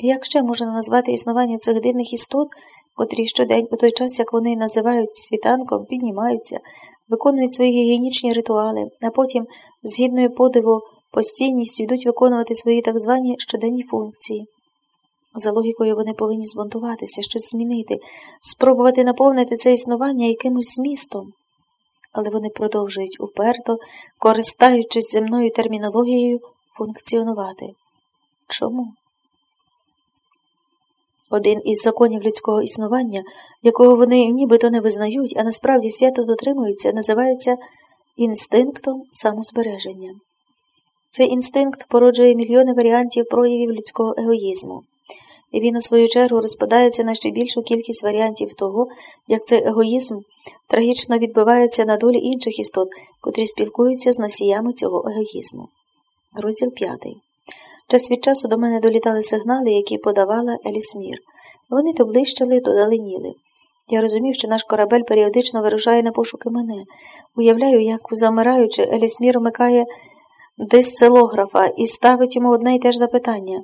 Як ще можна назвати існування цих дивних істот, котрі щодень, у той час, як вони називають світанком, піднімаються, виконують свої гігієнічні ритуали, а потім, з гідною подиву, постійністю йдуть виконувати свої так звані щоденні функції. За логікою вони повинні збунтуватися, щось змінити, спробувати наповнити це існування якимось змістом. Але вони продовжують уперто, користаючись земною термінологією, функціонувати. Чому? Один із законів людського існування, якого вони нібито не визнають, а насправді свято дотримуються, називається інстинктом самозбереження. Цей інстинкт породжує мільйони варіантів проявів людського егоїзму. І він, у свою чергу, розпадається на ще більшу кількість варіантів того, як цей егоїзм трагічно відбивається на долі інших істот, котрі спілкуються з носіями цього егоїзму. Розділ п'ятий. Час від часу до мене долітали сигнали, які подавала Елісмір. Вони то блищали, то даленіли. Я розумів, що наш корабель періодично вирушає на пошуки мене. Уявляю, як, замираючи, Елісмір вмикає дисцелографа і ставить йому одне й те ж запитання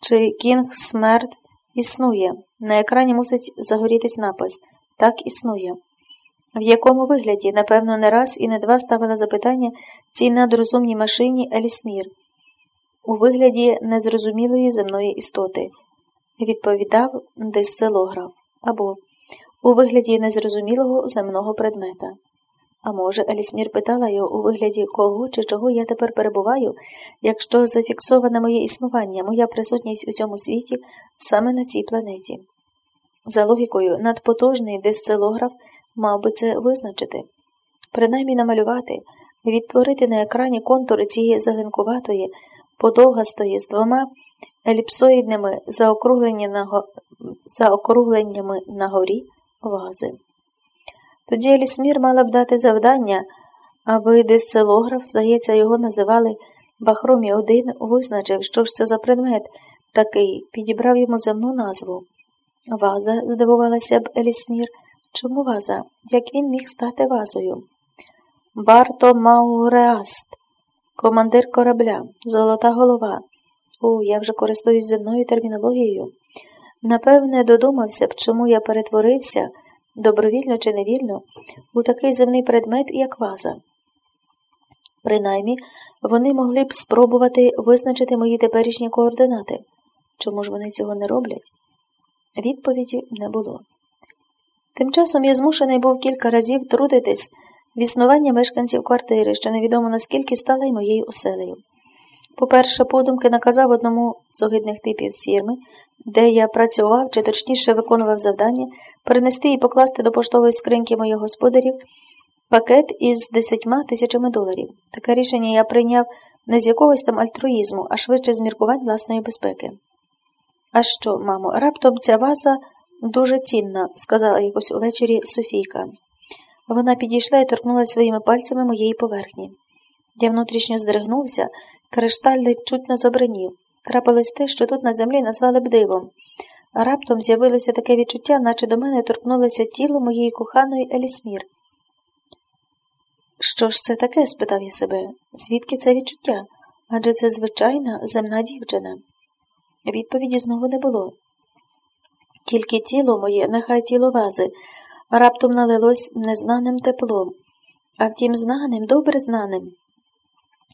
чи Кінг Смерт існує. На екрані мусить загорітись напис Так існує. В якому вигляді, напевно, не раз і не два ставила запитання цій надрозумній машині Елісмір у вигляді незрозумілої земної істоти, відповідав дисцелограф, або у вигляді незрозумілого земного предмета. А може, Елісмір питала його у вигляді кого чи чого я тепер перебуваю, якщо зафіксоване моє існування, моя присутність у цьому світі саме на цій планеті. За логікою, надпотужний дисцелограф мав би це визначити, принаймні намалювати, відтворити на екрані контури цієї загинкуватої, подовгастої з двома еліпсоїдними заокругленнями на горі вази. Тоді Елісмір мала б дати завдання, аби дисцелограф, здається, його називали Бахромі 1 визначив, що ж це за предмет такий, підібрав йому земну назву. Ваза, здивувалася б Елісмір. Чому ваза? Як він міг стати вазою? Барто Мауреаст, командир корабля, золота голова. О, я вже користуюсь земною термінологією. Напевне, додумався б, чому я перетворився, добровільно чи невільно, у такий земний предмет, як ваза. Принаймні, вони могли б спробувати визначити мої теперішні координати. Чому ж вони цього не роблять? Відповіді не було. Тим часом я змушений був кілька разів трудитись в існування мешканців квартири, що невідомо наскільки стала й моєю оселею. По-перше, подумки наказав одному з огидних типів з фірми, де я працював, чи точніше виконував завдання, перенести і покласти до поштової скриньки моїх господарів пакет із десятьма тисячами доларів. Таке рішення я прийняв не з якогось там альтруїзму, а швидше з міркувань власної безпеки. А що, мамо, раптом ця ваза дуже цінна, сказала якось увечері Софійка. Вона підійшла і торкнулася своїми пальцями моєї поверхні. Я внутрішньо здригнувся, кришталь ледь чутно забринів. Трапилось те, що тут на землі назвали б дивом. Раптом з'явилося таке відчуття, наче до мене торкнулося тіло моєї коханої Елісмір. Що ж це таке? спитав я себе. Звідки це відчуття? Адже це звичайна земна дівчина. Відповіді знову не було. Тільки тіло моє, нехай тіло вази, раптом налилось незнаним теплом, а втім, знаним, добре знаним.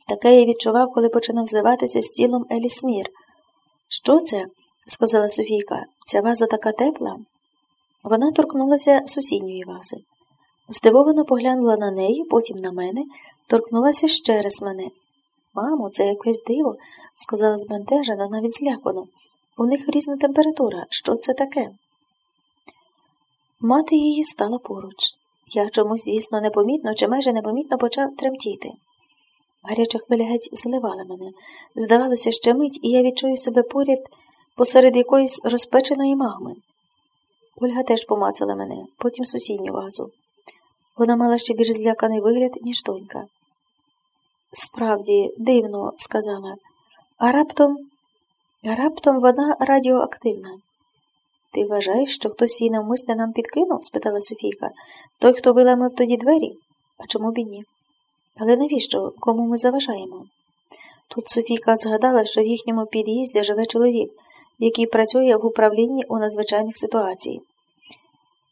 Таке я відчував, коли починав зливатися з тілом Елісмір. Що це? сказала Софійка. Ця ваза така тепла. Вона торкнулася сусідньої вази. Здивовано поглянула на неї, потім на мене, торкнулася ще раз мене. Мамо, це якесь диво, сказала збентежена, навіть злякано. У них різна температура. Що це таке? Мати її стала поруч. Я чомусь, звісно, непомітно чи майже непомітно почав тремтіти. Гаряча хвиля геть зливала мене. Здавалося, ще мить, і я відчую себе поряд посеред якоїсь розпеченої магми. Ольга теж помацала мене, потім сусідню вазу. Вона мала ще більш зляканий вигляд, ніж донька. Справді, дивно, сказала, а раптом, а раптом вона радіоактивна. Ти вважаєш, що хтось її навмисне нам підкинув? спитала Софійка. Той, хто виламив тоді двері? А чому б і ні? Але навіщо? Кому ми заважаємо? Тут Софійка згадала, що в їхньому під'їзді живе чоловік, який працює в управлінні у надзвичайних ситуацій.